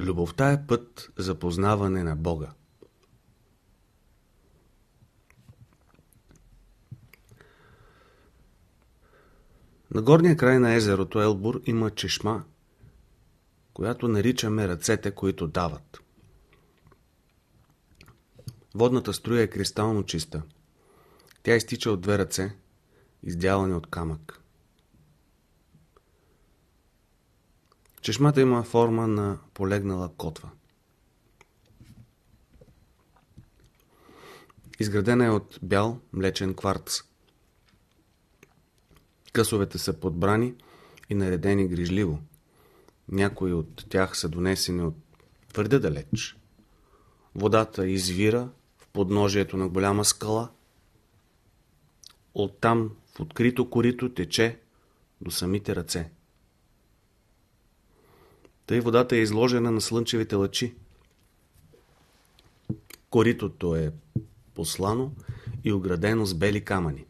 Любовта е път за познаване на Бога. На горния край на езерото Елбур има чешма, която наричаме ръцете, които дават. Водната струя е кристално чиста. Тя изтича от две ръце, издялани от камък. Чешмата има форма на полегнала котва. Изградена е от бял млечен кварц. Късовете са подбрани и наредени грижливо. Някои от тях са донесени от твърде далеч. Водата извира в подножието на голяма скала. Оттам в открито корито тече до самите ръце. Тъй водата е изложена на слънчевите лъчи. Коритото е послано и оградено с бели камъни.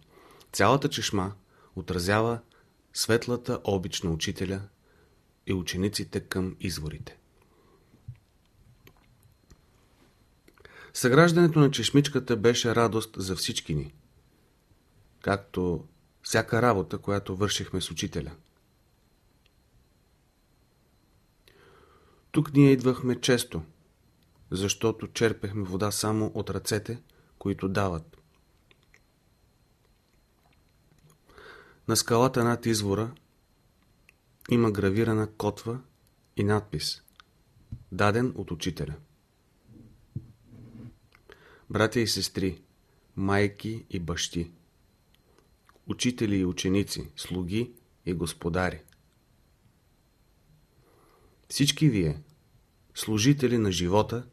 Цялата чешма отразява светлата обич на учителя и учениците към изворите. Съграждането на чешмичката беше радост за всички ни, както всяка работа, която вършихме с учителя. Тук ние идвахме често, защото черпехме вода само от ръцете, които дават. На скалата над извора има гравирана котва и надпис, даден от учителя. Братя и сестри, майки и бащи, учители и ученици, слуги и господари. Всички вие, служители на живота,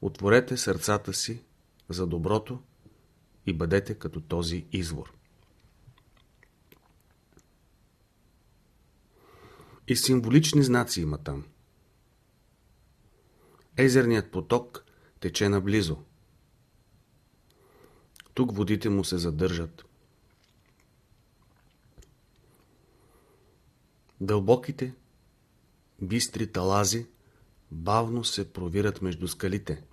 отворете сърцата си за доброто и бъдете като този извор. И символични знаци има там. Езерният поток тече наблизо. Тук водите му се задържат. Дълбоките, бистри талази бавно се провират между скалите.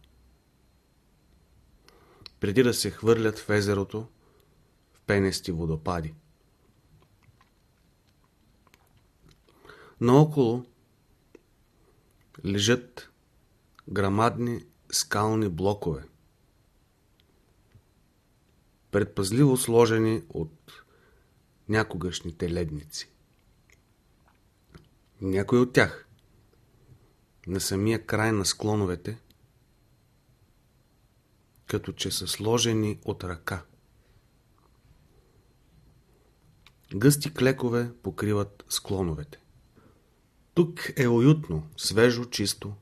Преди да се хвърлят в езерото, в пенести водопади. Наоколо лежат грамадни скални блокове, предпазливо сложени от някогашните ледници. Някой от тях на самия край на склоновете, като че са сложени от ръка. Гъсти клекове покриват склоновете. Тук е уютно, свежо, чисто.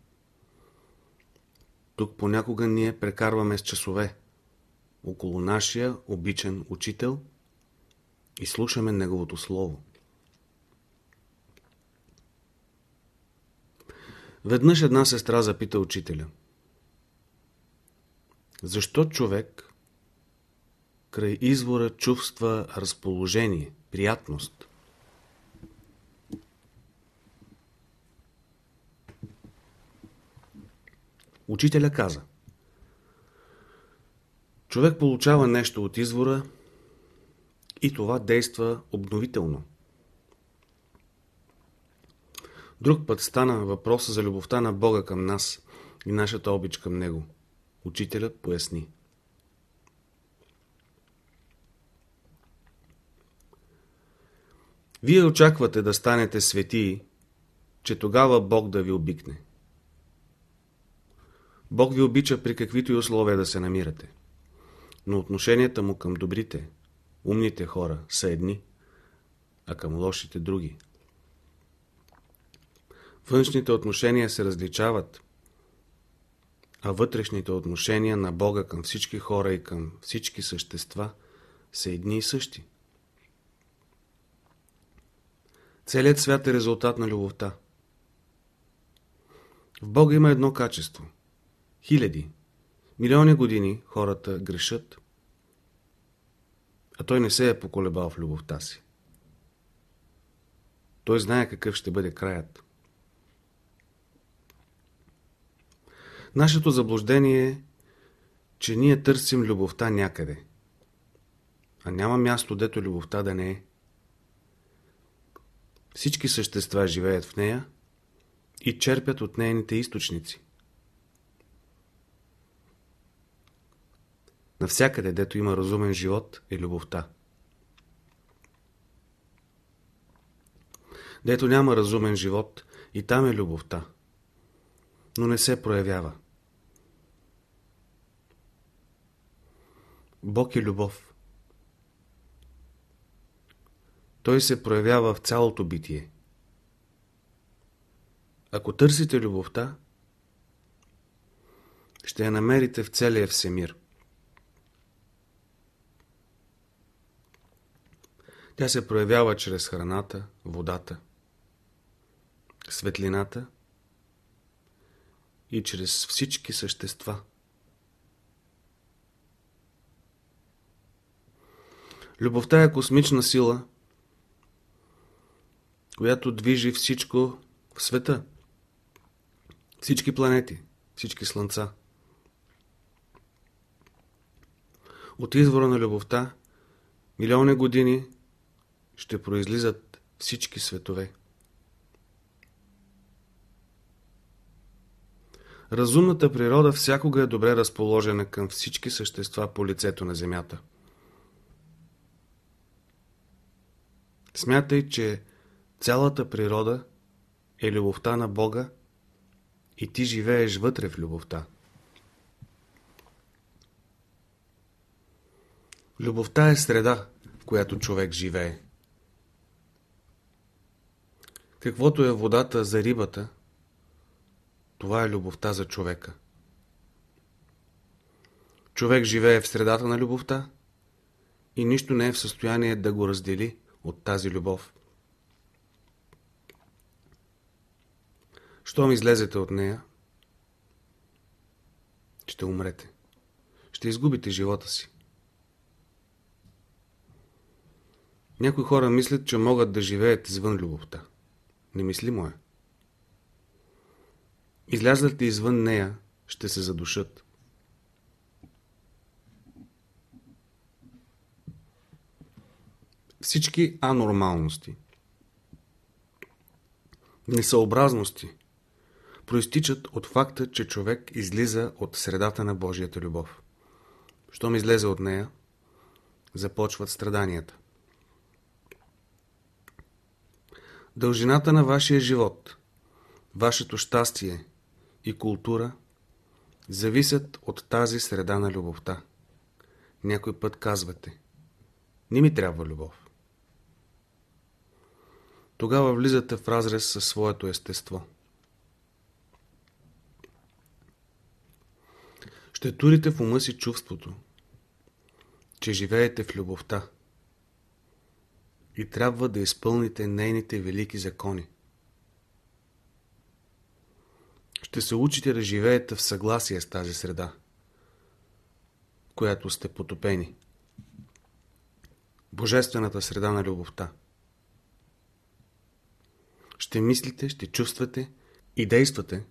Тук понякога ние прекарваме с часове около нашия обичен учител и слушаме неговото слово. Веднъж една сестра запита учителя. Защо човек край извора чувства разположение, приятност? Учителя каза Човек получава нещо от извора и това действа обновително. Друг път стана въпроса за любовта на Бога към нас и нашата обич към Него. Учителят поясни. Вие очаквате да станете светии, че тогава Бог да ви обикне. Бог ви обича при каквито и условия да се намирате. Но отношенията му към добрите, умните хора са едни, а към лошите други. Външните отношения се различават, а вътрешните отношения на Бога към всички хора и към всички същества са едни и същи. Целият свят е резултат на любовта. В Бога има едно качество. Хиляди, милиони години хората грешат, а Той не се е поколебал в любовта си. Той знае какъв ще бъде краят. Нашето заблуждение е, че ние търсим любовта някъде. А няма място, дето любовта да не е. Всички същества живеят в нея и черпят от нейните източници. Навсякъде, дето има разумен живот, е любовта. Дето няма разумен живот, и там е любовта, но не се проявява. Бог е любов. Той се проявява в цялото битие. Ако търсите любовта, ще я намерите в целия всемир. Тя се проявява чрез храната, водата, светлината и чрез всички същества. Любовта е космична сила, която движи всичко в света. Всички планети, всички слънца. От извора на любовта милиони години ще произлизат всички светове. Разумната природа всякога е добре разположена към всички същества по лицето на Земята. Смятай, че цялата природа е любовта на Бога и ти живееш вътре в любовта. Любовта е среда, в която човек живее. Каквото е водата за рибата, това е любовта за човека. Човек живее в средата на любовта и нищо не е в състояние да го раздели от тази любов. Щом излезете от нея, ще умрете. Ще изгубите живота си. Някои хора мислят, че могат да живеят извън любовта. Немислимо е. Излязат ли извън нея, ще се задушат. Всички анормалности, несъобразности, проистичат от факта, че човек излиза от средата на Божията любов. Щом излезе от нея, започват страданията. Дължината на вашия живот, вашето щастие и култура зависят от тази среда на любовта. Някой път казвате, не ми трябва любов. Тогава влизате в разрез със своето естество. Ще турите в ума си чувството, че живеете в любовта и трябва да изпълните нейните велики закони. Ще се учите да живеете в съгласие с тази среда, в която сте потопени. Божествената среда на любовта. Ще мислите, ще чувствате и действате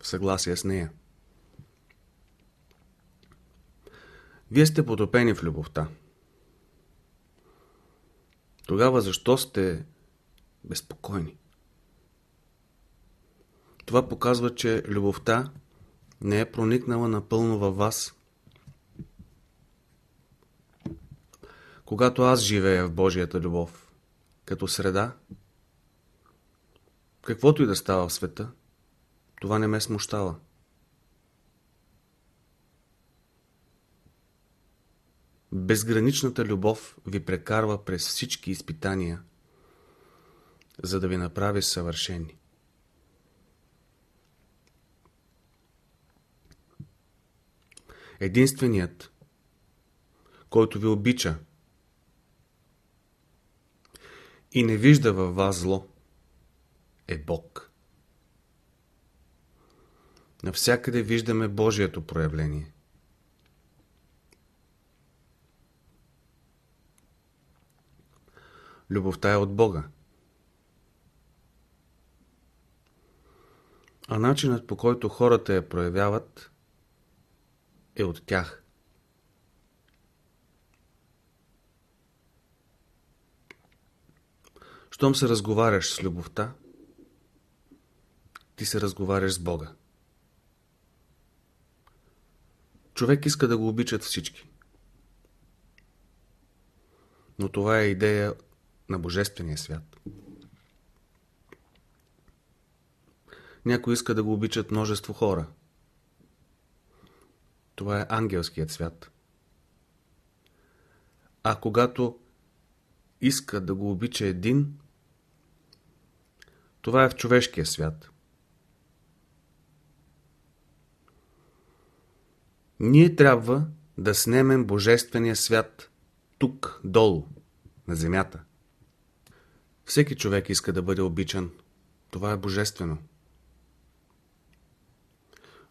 в съгласие с нея. Вие сте потопени в любовта. Тогава защо сте безпокойни? Това показва, че любовта не е проникнала напълно във вас. Когато аз живея в Божията любов, като среда, каквото и да става в света, това не ме смущава. Безграничната любов ви прекарва през всички изпитания, за да ви направи съвършени. Единственият, който ви обича и не вижда във вас зло, е Бог. Навсякъде виждаме Божието проявление. Любовта е от Бога. А начинът по който хората я проявяват е от тях. Щом се разговаряш с любовта, ти се разговаряш с Бога. Човек иска да го обичат всички. Но това е идея на Божествения свят. Някой иска да го обичат множество хора. Това е ангелският свят. А когато иска да го обича един, това е в човешкия свят. Ние трябва да снемем Божествения свят тук, долу, на земята. Всеки човек иска да бъде обичан. Това е божествено.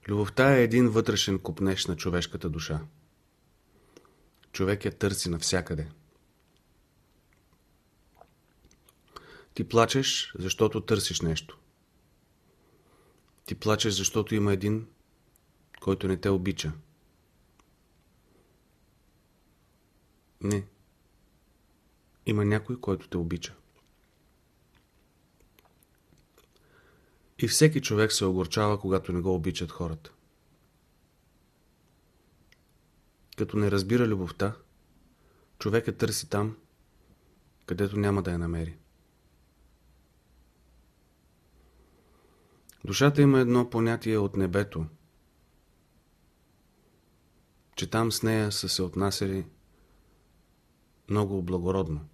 Любовта е един вътрешен купнеж на човешката душа. Човек я търси навсякъде. Ти плачеш, защото търсиш нещо. Ти плачеш, защото има един, който не те обича. Не. Има някой, който те обича. И всеки човек се огорчава, когато не го обичат хората. Като не разбира любовта, човек я търси там, където няма да я намери. Душата има едно понятие от небето, че там с нея са се отнасяли много благородно.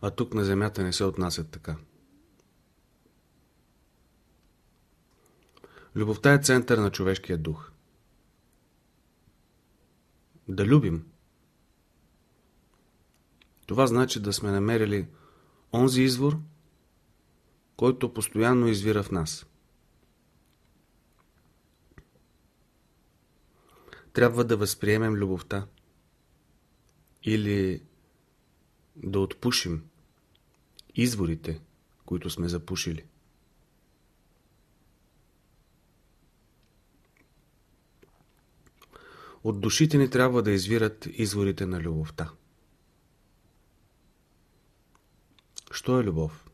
А тук на земята не се отнасят така. Любовта е център на човешкия дух. Да любим. Това значи да сме намерили онзи извор, който постоянно извира в нас. Трябва да възприемем любовта или да отпушим изворите, които сме запушили. От душите ни трябва да извират изворите на любовта. Що е любов?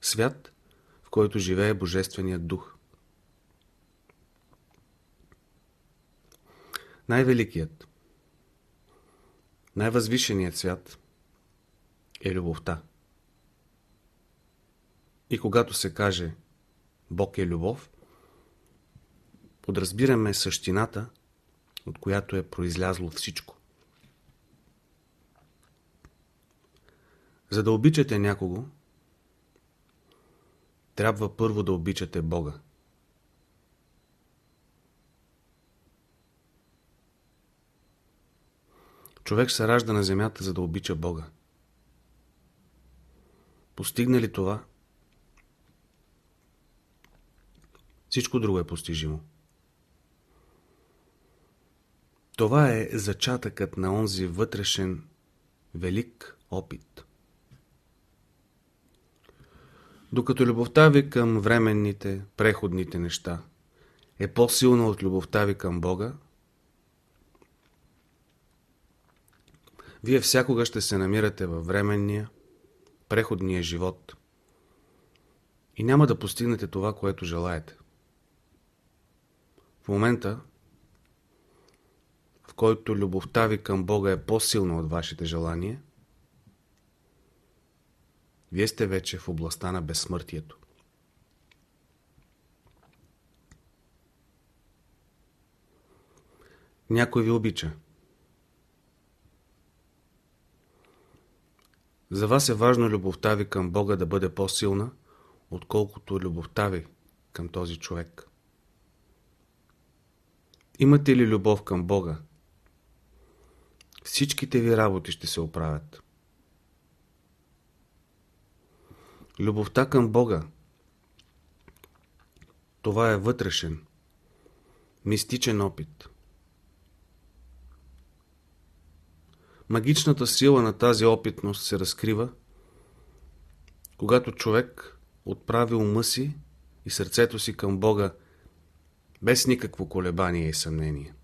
Свят, в който живее Божественият дух. Най-великият, най-възвишеният свят е любовта. И когато се каже Бог е любов, подразбираме същината, от която е произлязло всичко. За да обичате някого, трябва първо да обичате Бога. Човек се ражда на земята, за да обича Бога. Постигне ли това? Всичко друго е постижимо. Това е зачатъкът на онзи вътрешен велик опит. Докато любовта ви към временните, преходните неща е по-силна от любовта ви към Бога, Вие всякога ще се намирате във временния, преходния живот и няма да постигнете това, което желаете. В момента, в който любовта ви към Бога е по-силна от вашите желания, вие сте вече в областта на безсмъртието. Някой ви обича. За вас е важно любовта ви към Бога да бъде по-силна, отколкото любовта ви към този човек. Имате ли любов към Бога? Всичките ви работи ще се оправят. Любовта към Бога това е вътрешен, мистичен опит. Магичната сила на тази опитност се разкрива, когато човек отправи ума си и сърцето си към Бога без никакво колебание и съмнение.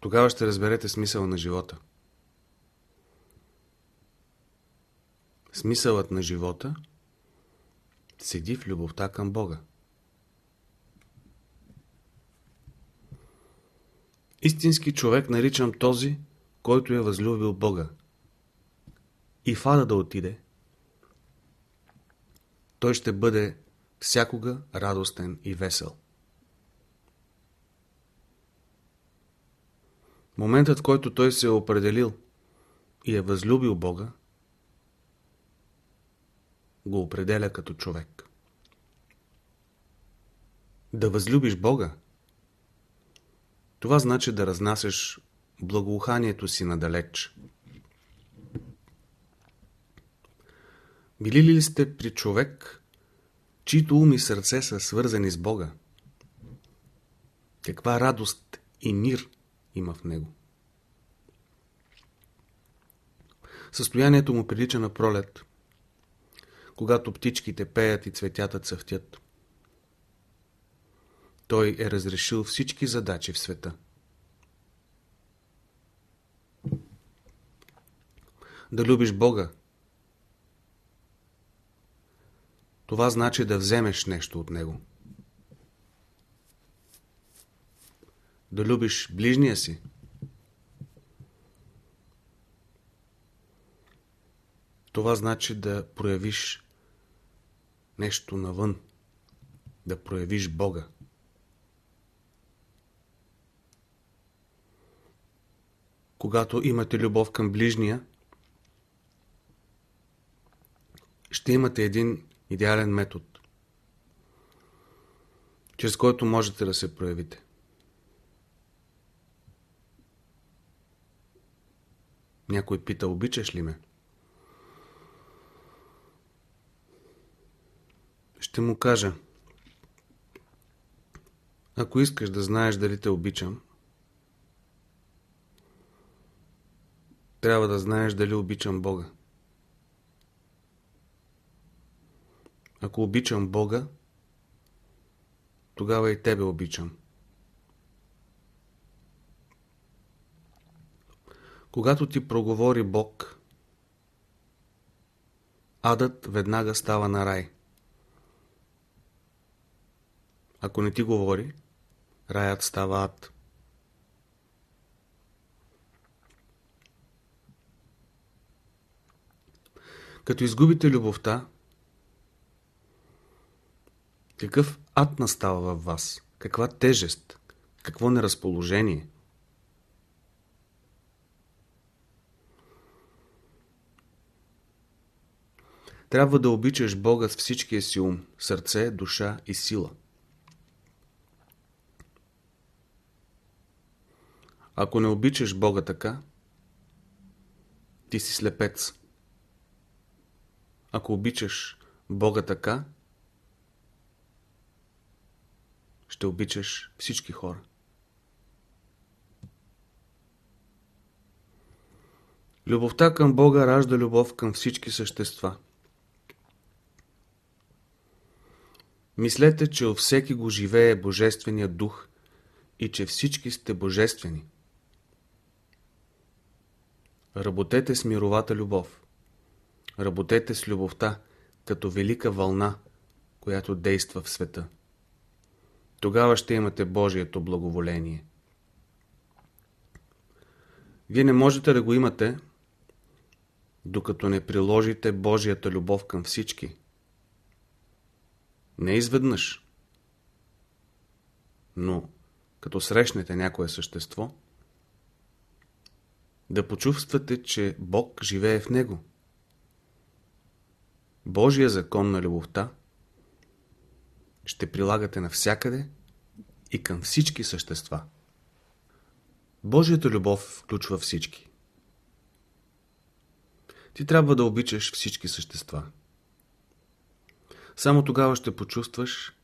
Тогава ще разберете смисъла на живота. Смисълът на живота седи в любовта към Бога. Истински човек наричам този, който е възлюбил Бога. И в ада да отиде, той ще бъде всякога радостен и весел. Моментът, в който той се е определил и е възлюбил Бога, го определя като човек. Да възлюбиш Бога, това значи да разнасяш благоуханието си надалеч. Били ли сте при човек, чието ум и сърце са свързани с Бога? Каква радост и мир има в него? Състоянието му прилича на пролет, когато птичките пеят и цветята цъфтят. Той е разрешил всички задачи в света. Да любиш Бога. Това значи да вземеш нещо от Него. Да любиш ближния си. Това значи да проявиш нещо навън, да проявиш Бога. Когато имате любов към ближния, ще имате един идеален метод, чрез който можете да се проявите. Някой пита, обичаш ли ме? Ще му кажа. Ако искаш да знаеш дали те обичам, трябва да знаеш дали обичам Бога. Ако обичам Бога, тогава и тебе обичам. Когато ти проговори Бог, адът веднага става на рай. Ако не ти говори, раят става ад. Като изгубите любовта, какъв ад настава във вас? Каква тежест? Какво неразположение? Трябва да обичаш Бога с всичкия си ум, сърце, душа и сила. Ако не обичаш Бога така, ти си слепец. Ако обичаш Бога така, ще обичаш всички хора. Любовта към Бога ражда любов към всички същества. Мислете, че във всеки го живее Божествения дух и че всички сте божествени. Работете с мировата любов. Работете с любовта, като велика вълна, която действа в света. Тогава ще имате Божието благоволение. Вие не можете да го имате, докато не приложите Божията любов към всички. Не изведнъж, но като срещнете някое същество, да почувствате, че Бог живее в него. Божия закон на любовта ще прилагате навсякъде и към всички същества. Божията любов включва всички. Ти трябва да обичаш всички същества. Само тогава ще почувстваш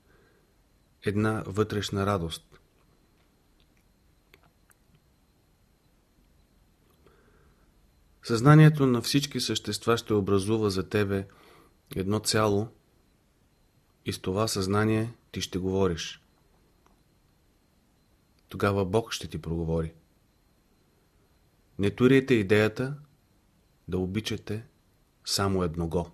една вътрешна радост. Съзнанието на всички същества ще образува за тебе едно цяло и с това съзнание ти ще говориш. Тогава Бог ще ти проговори. Не турите идеята да обичате само едного.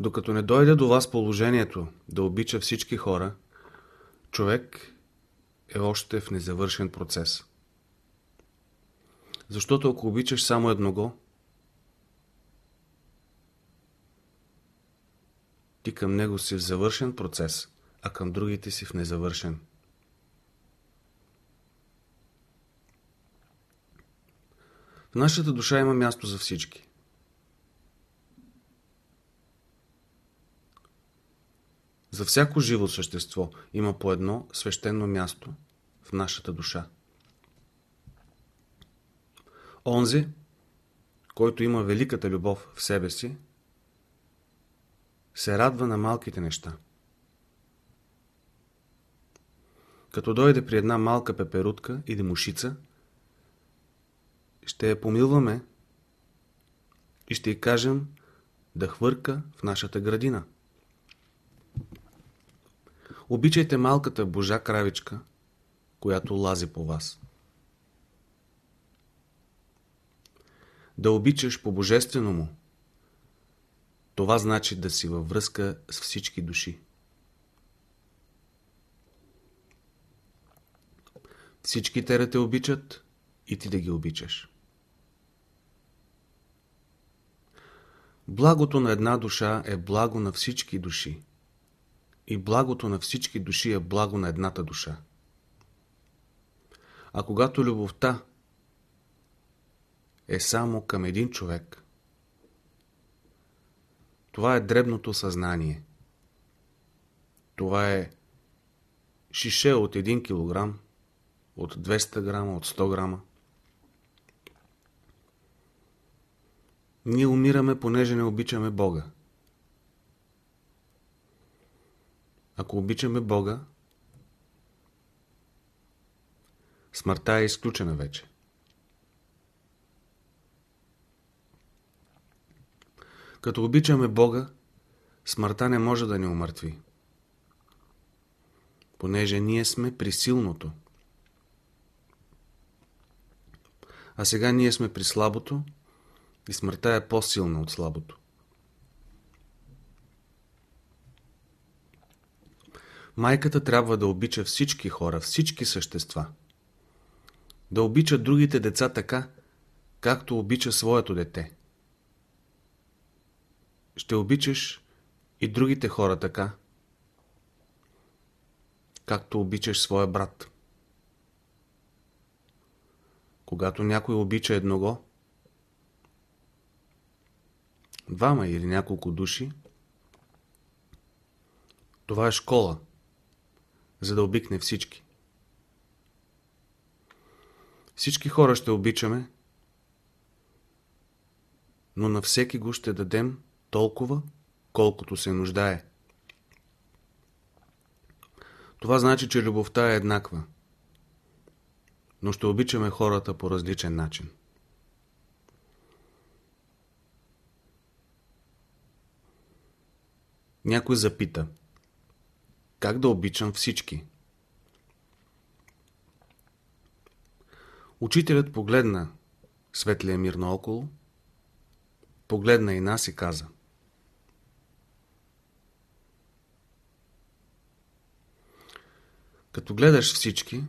Докато не дойде до вас положението да обича всички хора, човек е още в незавършен процес. Защото ако обичаш само едного, ти към него си в завършен процес, а към другите си в незавършен. В нашата душа има място за всички. За всяко живо същество има по едно свещено място в нашата душа. Онзи, който има великата любов в себе си, се радва на малките неща. Като дойде при една малка пеперутка или мушица, ще я помилваме и ще й кажем да хвърка в нашата градина. Обичайте малката божа кравичка, която лази по вас. Да обичаш по божествено му, това значи да си във връзка с всички души. Всички те да те обичат и ти да ги обичаш. Благото на една душа е благо на всички души. И благото на всички души е благо на едната душа. А когато любовта е само към един човек, това е дребното съзнание. Това е шише от 1 кг, от 200 грама, от 100 грама. Ние умираме, понеже не обичаме Бога. Ако обичаме Бога, смъртта е изключена вече. Като обичаме Бога, смъртта не може да ни умъртви. Понеже ние сме при силното. А сега ние сме при слабото и смъртта е по-силна от слабото. Майката трябва да обича всички хора, всички същества. Да обича другите деца така, както обича своето дете. Ще обичаш и другите хора така, както обичаш своя брат. Когато някой обича едного, двама или няколко души, това е школа, за да обикне всички. Всички хора ще обичаме, но на всеки го ще дадем толкова, колкото се нуждае. Това значи, че любовта е еднаква, но ще обичаме хората по различен начин. Някой запита Как да обичам всички? Учителят погледна светлия мир наоколо, погледна и нас и каза Като гледаш всички,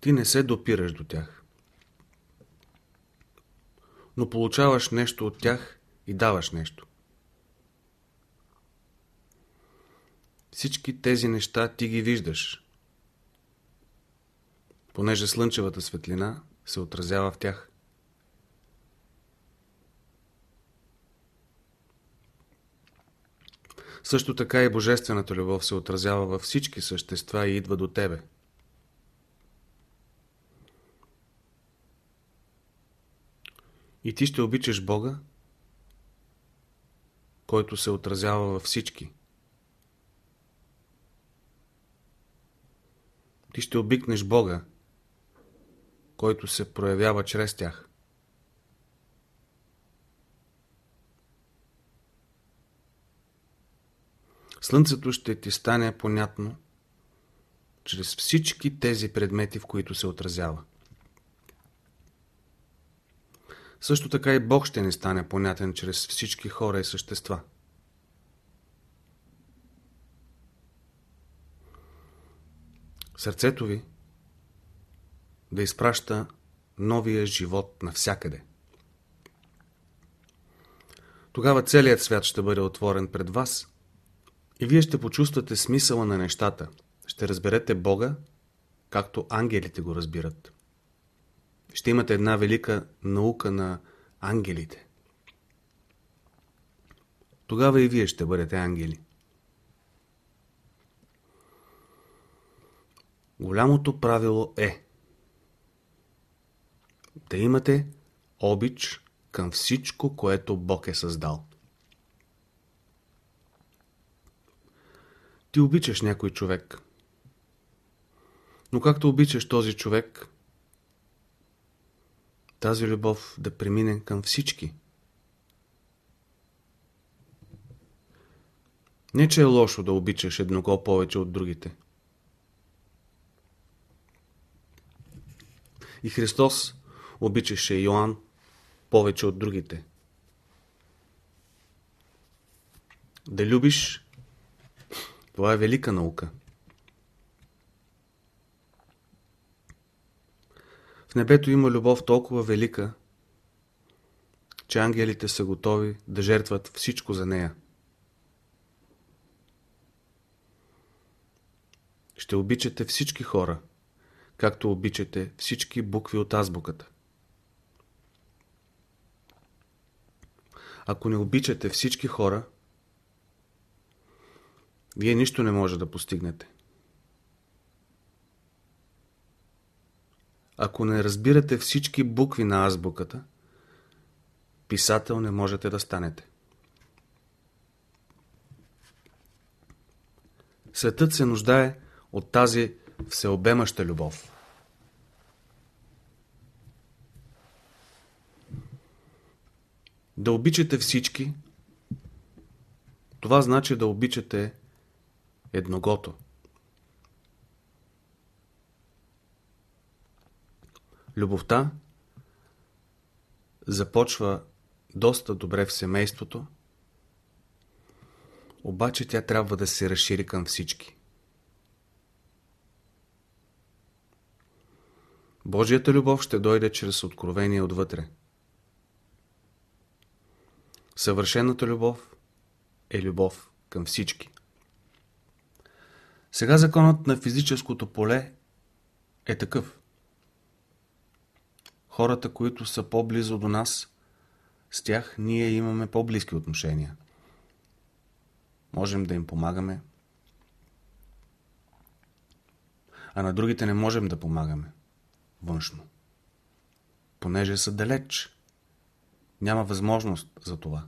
ти не се допираш до тях. Но получаваш нещо от тях и даваш нещо. Всички тези неща ти ги виждаш, понеже слънчевата светлина се отразява в тях. Също така и Божествената любов се отразява във всички същества и идва до тебе. И ти ще обичаш Бога, който се отразява във всички. ти ще обикнеш Бога, който се проявява чрез тях. Слънцето ще ти стане понятно чрез всички тези предмети, в които се отразява. Също така и Бог ще ни стане понятен чрез всички хора и същества. Сърцето ви да изпраща новия живот навсякъде. Тогава целият свят ще бъде отворен пред вас и вие ще почувствате смисъла на нещата. Ще разберете Бога, както ангелите го разбират. Ще имате една велика наука на ангелите. Тогава и вие ще бъдете ангели. Голямото правило е да имате обич към всичко, което Бог е създал. Ти обичаш някой човек. Но както обичаш този човек, тази любов да премине към всички. Не, че е лошо да обичаш едного повече от другите. И Христос обичаше Йоанн повече от другите. Да любиш, това е велика наука. В небето има любов толкова велика, че ангелите са готови да жертват всичко за нея. Ще обичате всички хора, както обичате всички букви от азбуката. Ако не обичате всички хора, вие нищо не може да постигнете. Ако не разбирате всички букви на азбуката, писател не можете да станете. Светът се нуждае от тази всеобемаща любов. Да обичате всички, това значи да обичате едногото. Любовта започва доста добре в семейството, обаче тя трябва да се разшири към всички. Божията любов ще дойде чрез откровение отвътре. Съвършената любов е любов към всички. Сега законът на физическото поле е такъв. Хората, които са по-близо до нас, с тях ние имаме по-близки отношения. Можем да им помагаме, а на другите не можем да помагаме външно. Понеже са далеч, няма възможност за това.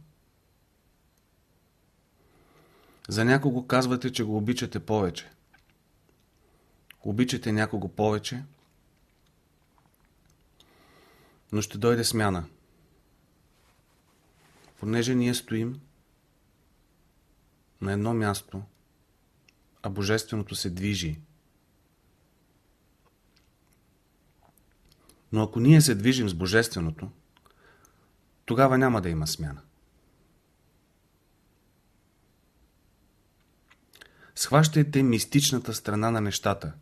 За някого казвате, че го обичате повече. Обичате някого повече, но ще дойде смяна. Понеже ние стоим на едно място, а Божественото се движи. Но ако ние се движим с Божественото, тогава няма да има смяна. Схващайте мистичната страна на нещата.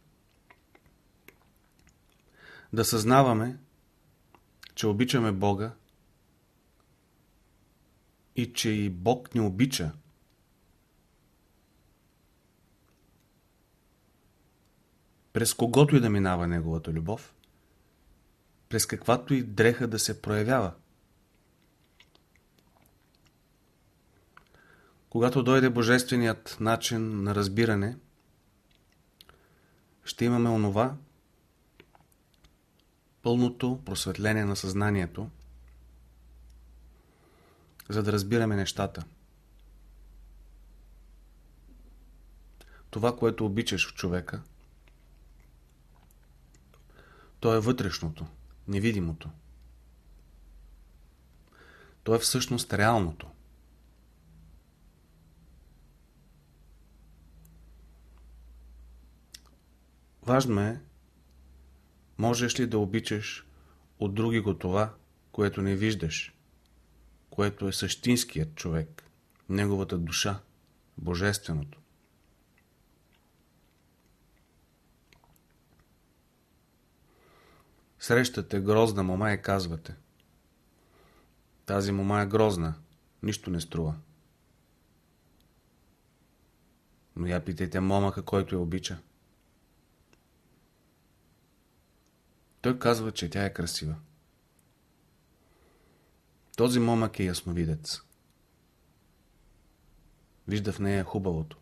Да съзнаваме, че обичаме Бога и че и Бог ни обича. През когото и да минава Неговата любов, през каквато и дреха да се проявява. Когато дойде божественият начин на разбиране, ще имаме онова, пълното просветление на съзнанието, за да разбираме нещата. Това, което обичаш в човека, То е вътрешното, невидимото. То е всъщност реалното. Важно е, можеш ли да обичаш от други го това, което не виждаш, което е същинският човек, неговата душа, божественото. Срещате грозна мома и казвате Тази мома е грозна, нищо не струва. Но я питайте момъка, който я обича. Той казва, че тя е красива. Този момък е ясновидец. Вижда в нея хубавото.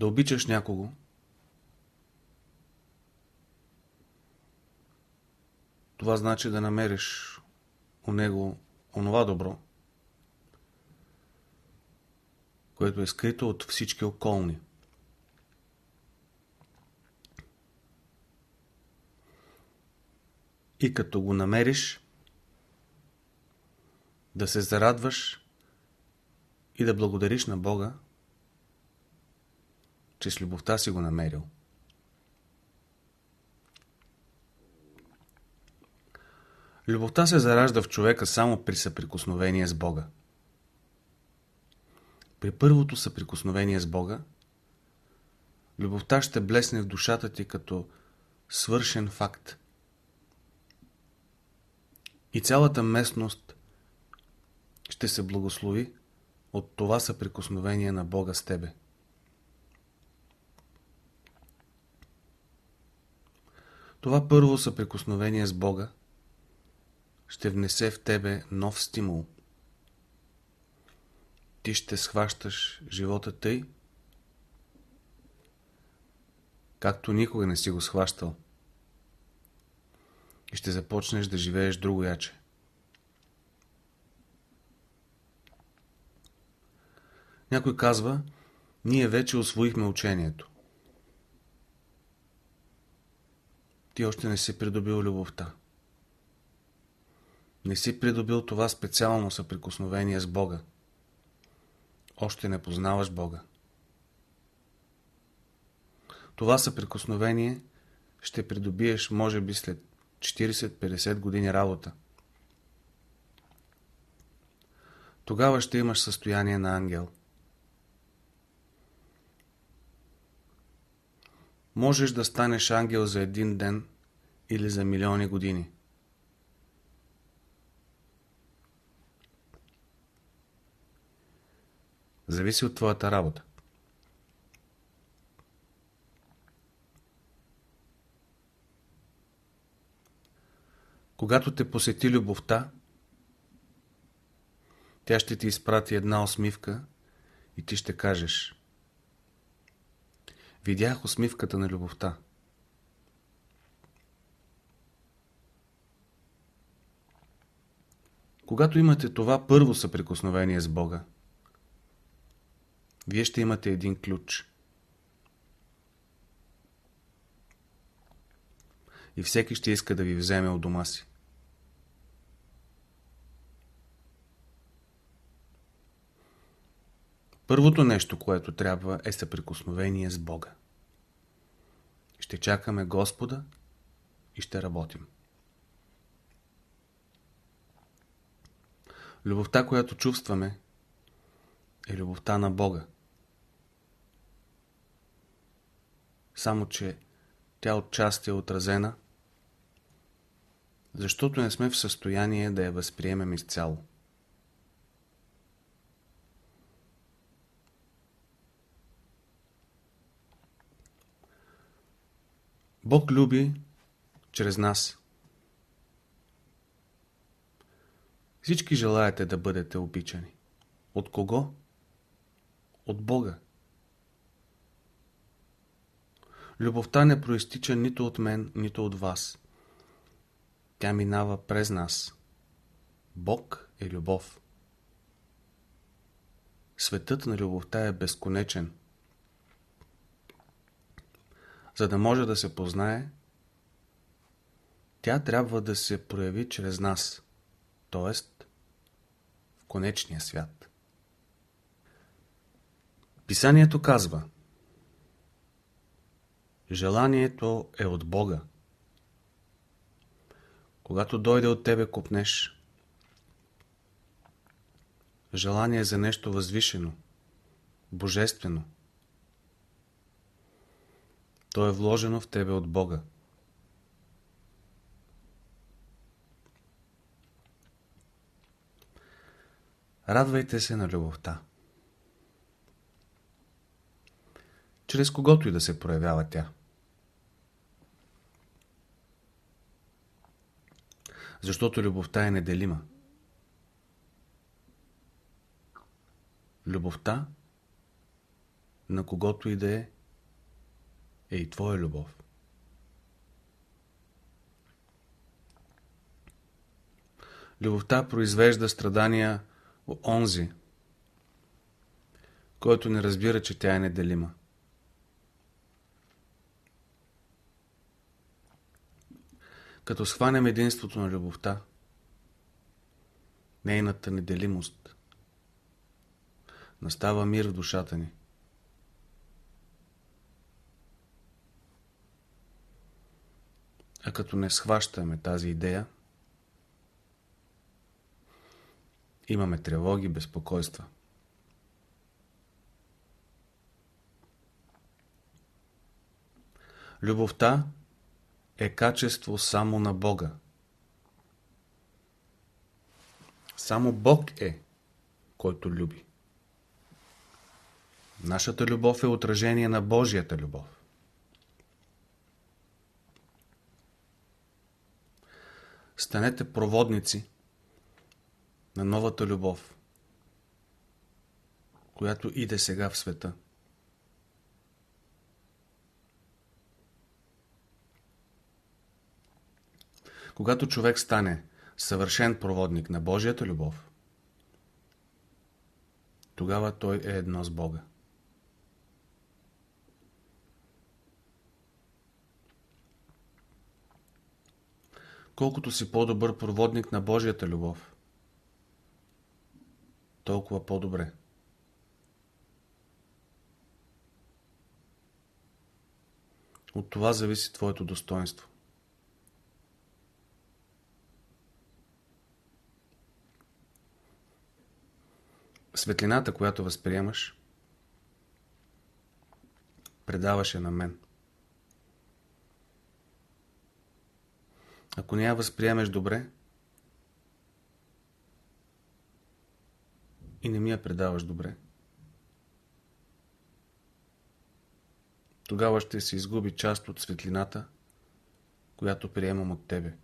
Да обичаш някого, това значи да намериш у него онова добро, което е скрито от всички околни. И като го намериш, да се зарадваш и да благодариш на Бога, че с любовта си го намерил. Любовта се заражда в човека само при съприкосновение с Бога. При първото съприкосновение с Бога, любовта ще блесне в душата ти като свършен факт. И цялата местност ще се благослови от това съприкосновение на Бога с тебе. Това първо съприкосновение с Бога ще внесе в тебе нов стимул. Ти ще схващаш живота тъй, както никога не си го схващал. И ще започнеш да живееш друго яче. Някой казва, ние вече освоихме учението. Ти още не си придобил любовта. Не си придобил това специално съприкосновение с Бога. Още не познаваш Бога. Това съприкосновение ще придобиеш, може би, след 40-50 години работа. Тогава ще имаш състояние на ангел. Можеш да станеш ангел за един ден или за милиони години. Зависи от твоята работа. Когато те посети любовта, тя ще ти изпрати една усмивка и ти ще кажеш Видях усмивката на любовта. Когато имате това първо съприкосновение с Бога, вие ще имате един ключ. И всеки ще иска да ви вземе от дома си. Първото нещо, което трябва е съприкосновение с Бога. Ще чакаме Господа и ще работим. Любовта, която чувстваме, е любовта на Бога. Само, че тя отчасти е отразена, защото не сме в състояние да я възприемем изцяло. Бог люби чрез нас. Всички желаете да бъдете обичани. От кого? От Бога. Любовта не проистича нито от мен, нито от вас. Тя минава през нас. Бог е любов. Светът на любовта е безконечен. За да може да се познае, тя трябва да се прояви чрез нас, т.е. в конечния свят. Писанието казва Желанието е от Бога. Когато дойде от тебе купнеш, желание за нещо възвишено, божествено, то е вложено в тебе от Бога. Радвайте се на любовта. Чрез когото и да се проявява тя. Защото любовта е неделима. Любовта, на когото и да е, е и твоя любов. Любовта произвежда страдания у онзи, който не разбира, че тя е неделима. Като схванем единството на любовта, нейната неделимост, настава мир в душата ни. А като не схващаме тази идея, имаме тревоги, безпокойства. Любовта е качество само на Бога. Само Бог е, който люби. Нашата любов е отражение на Божията любов. Станете проводници на новата любов, която иде сега в света. Когато човек стане съвършен проводник на Божията любов, тогава той е едно с Бога. Колкото си по-добър проводник на Божията любов, толкова по-добре. От това зависи твоето достоинство. Светлината, която възприемаш, предаваше на мен. Ако не я възприемеш добре и не ми я предаваш добре, тогава ще се изгуби част от светлината, която приемам от тебе.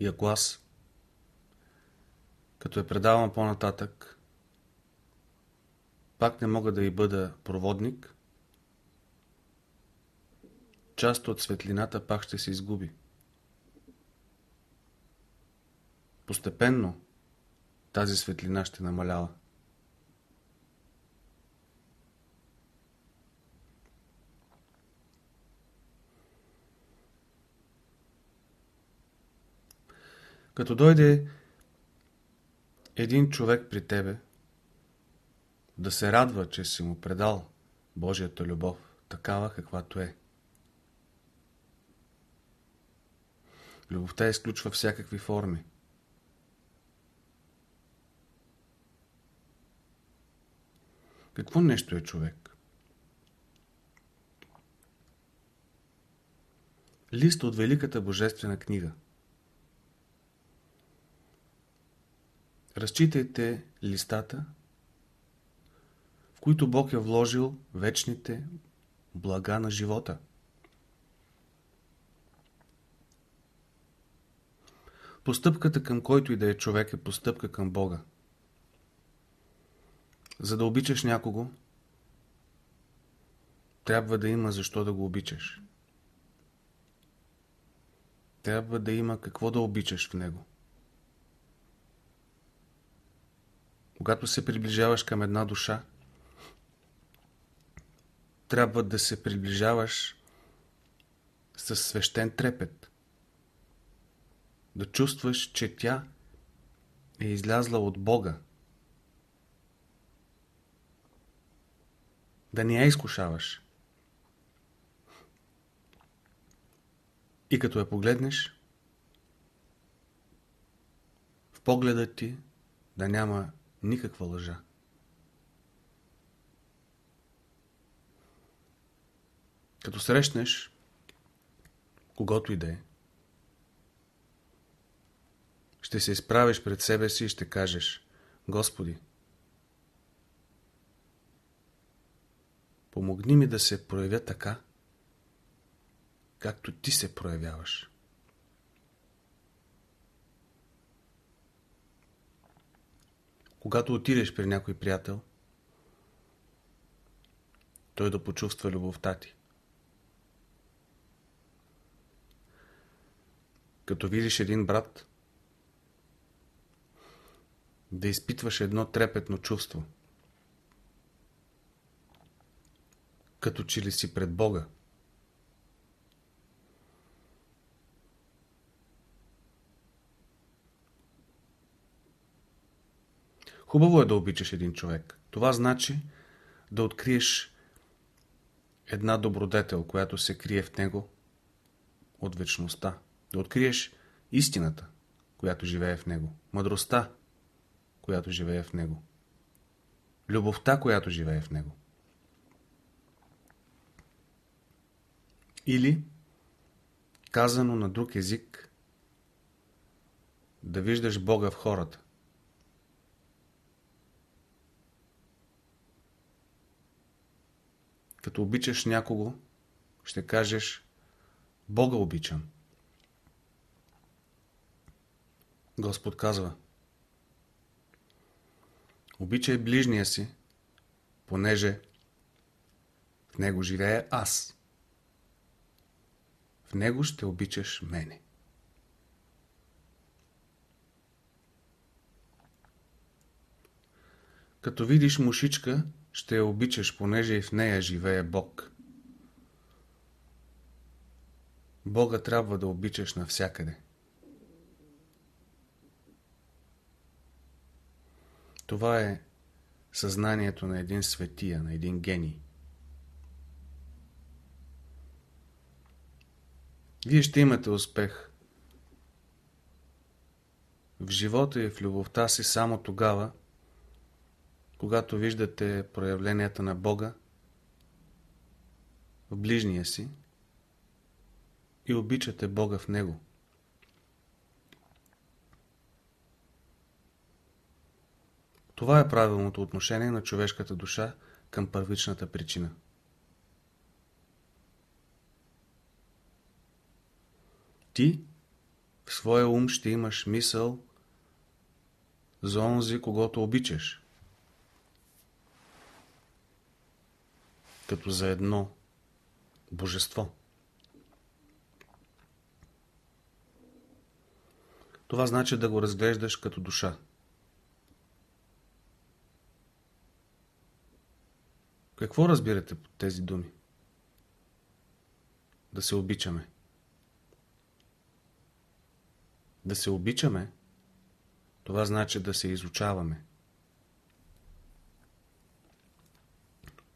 И ако аз, като я предавам по-нататък, пак не мога да и бъда проводник, част от светлината пак ще се изгуби. Постепенно тази светлина ще намалява. Като дойде един човек при тебе, да се радва, че си му предал Божията любов, такава каквато е. Любовта изключва всякакви форми. Какво нещо е човек? Лист от Великата Божествена книга – Разчитайте листата, в които Бог е вложил вечните блага на живота. Постъпката към който и да е човек е постъпка към Бога. За да обичаш някого, трябва да има защо да го обичаш. Трябва да има какво да обичаш в него. Когато се приближаваш към една душа, трябва да се приближаваш с свещен трепет. Да чувстваш, че тя е излязла от Бога. Да не я изкушаваш. И като я погледнеш, в погледа ти да няма никаква лъжа. Като срещнеш когато и да е, ще се изправиш пред себе си и ще кажеш Господи, помогни ми да се проявя така, както ти се проявяваш. Когато отидеш при някой приятел, той да почувства любовта ти. Като видиш един брат, да изпитваш едно трепетно чувство. Като че ли си пред Бога. Хубаво е да обичаш един човек. Това значи да откриеш една добродетел, която се крие в него от вечността. Да откриеш истината, която живее в него. Мъдростта, която живее в него. Любовта, която живее в него. Или, казано на друг език, да виждаш Бога в хората. Като обичаш някого, ще кажеш Бога обичам. Господ казва Обичай ближния си, понеже в него живее аз. В него ще обичаш мене. Като видиш мушичка, ще я обичаш, понеже и в нея живее Бог. Бога трябва да обичаш навсякъде. Това е съзнанието на един светия, на един гений. Вие ще имате успех в живота и в любовта си само тогава, когато виждате проявленията на Бога в ближния си и обичате Бога в Него. Това е правилното отношение на човешката душа към първичната причина. Ти в своя ум ще имаш мисъл за онзи, когато обичаш. Като за едно божество. Това значи да го разглеждаш като душа. Какво разбирате под тези думи? Да се обичаме. Да се обичаме, това значи да се изучаваме.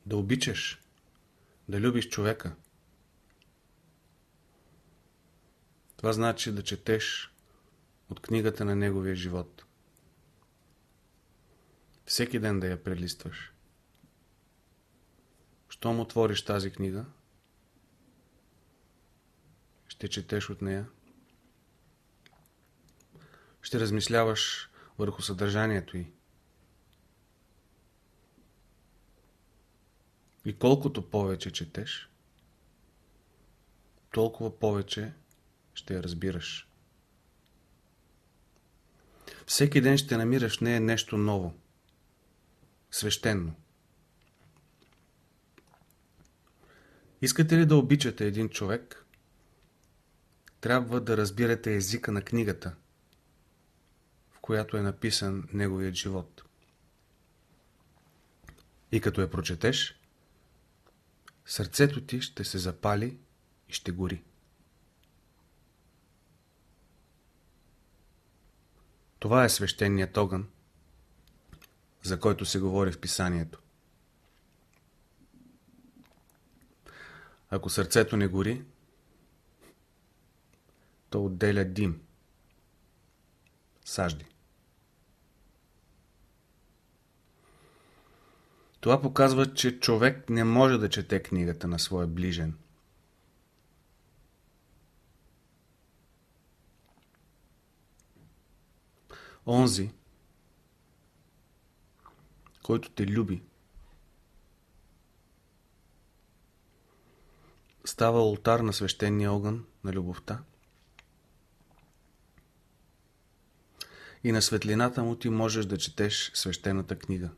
Да обичаш, да любиш човека. Това значи да четеш от книгата на неговия живот. Всеки ден да я прелистваш. Щом отвориш тази книга, ще четеш от нея, ще размисляваш върху съдържанието й. И колкото повече четеш, толкова повече ще я разбираш. Всеки ден ще намираш в нея нещо ново, свещено. Искате ли да обичате един човек? Трябва да разбирате езика на книгата, в която е написан неговият живот. И като я прочетеш, сърцето ти ще се запали и ще гори. Това е свещеният огън, за който се говори в писанието. Ако сърцето не гори, то отделя дим, сажди. Това показва, че човек не може да чете книгата на своя ближен. Онзи, който те люби, става ултар на свещения огън на любовта. И на светлината му ти можеш да четеш свещената книга.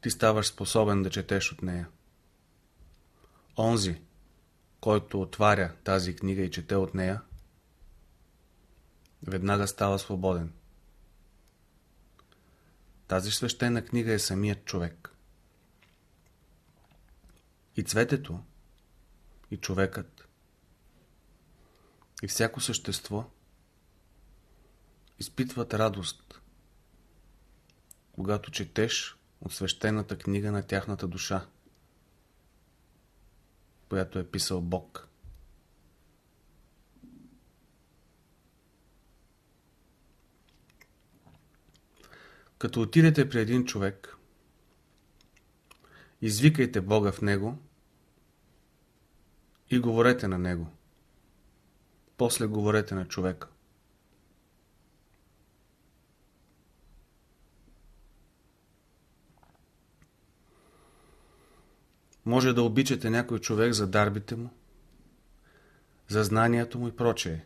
Ти ставаш способен да четеш от нея. Онзи, който отваря тази книга и чете от нея, веднага става свободен. Тази свещена книга е самият човек. И цветето, и човекът, и всяко същество изпитват радост, когато четеш от свещената книга на тяхната душа, която е писал Бог. Като отидете при един човек, извикайте Бога в него и говорете на него. После говорете на човека. Може да обичате някой човек за дарбите му, за знанието му и прочее.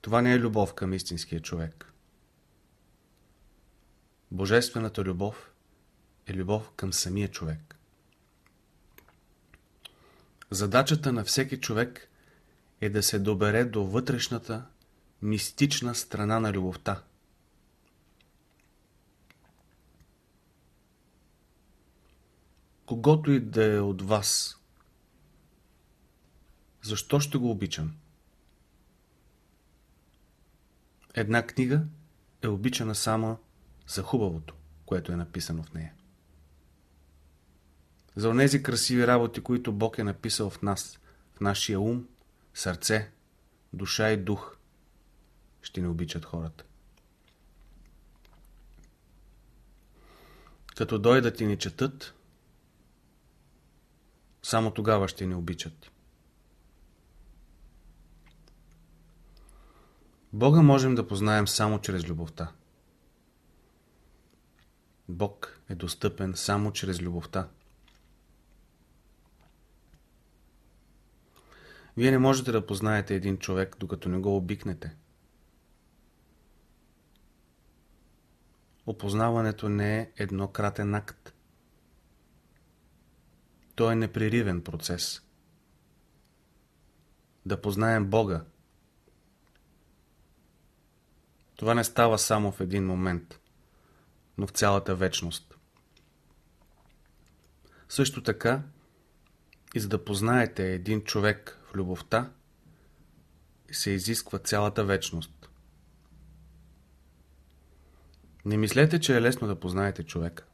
Това не е любов към истинския човек. Божествената любов е любов към самия човек. Задачата на всеки човек е да се добере до вътрешната, мистична страна на любовта. Когото и да е от вас, защо ще го обичам? Една книга е обичана само за хубавото, което е написано в нея. За онези красиви работи, които Бог е написал в нас, в нашия ум, сърце, душа и дух, ще ни обичат хората. Като дойдат и ни четат, само тогава ще ни обичат. Бога можем да познаем само чрез любовта. Бог е достъпен само чрез любовта. Вие не можете да познаете един човек, докато не го обикнете. Опознаването не е еднократен акт. То е непреривен процес. Да познаем Бога. Това не става само в един момент но в цялата вечност. Също така, и за да познаете един човек в любовта, се изисква цялата вечност. Не мислете, че е лесно да познаете човека.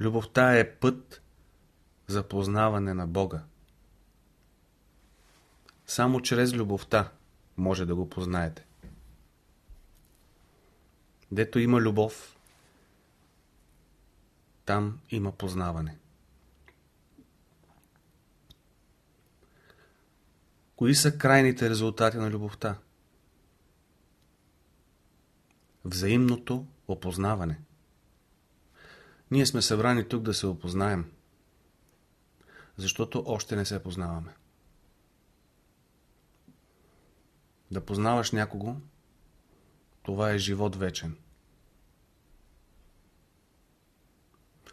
Любовта е път за познаване на Бога. Само чрез любовта може да го познаете. Дето има любов, там има познаване. Кои са крайните резултати на любовта? Взаимното опознаване. Ние сме събрани тук да се опознаем, защото още не се познаваме. Да познаваш някого, това е живот вечен.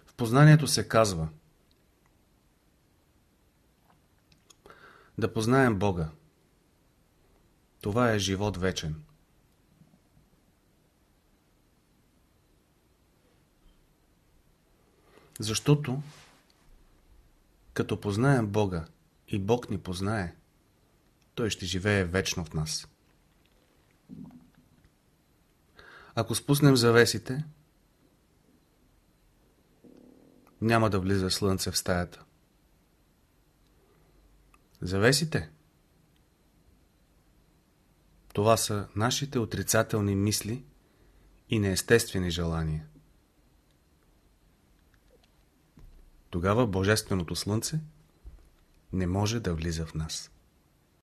В познанието се казва Да познаем Бога. Това е живот вечен. Защото, като познаем Бога и Бог ни познае, Той ще живее вечно в нас. Ако спуснем завесите, няма да влиза слънце в стаята. Завесите? Това са нашите отрицателни мисли и неестествени желания. Тогава Божественото Слънце не може да влиза в нас.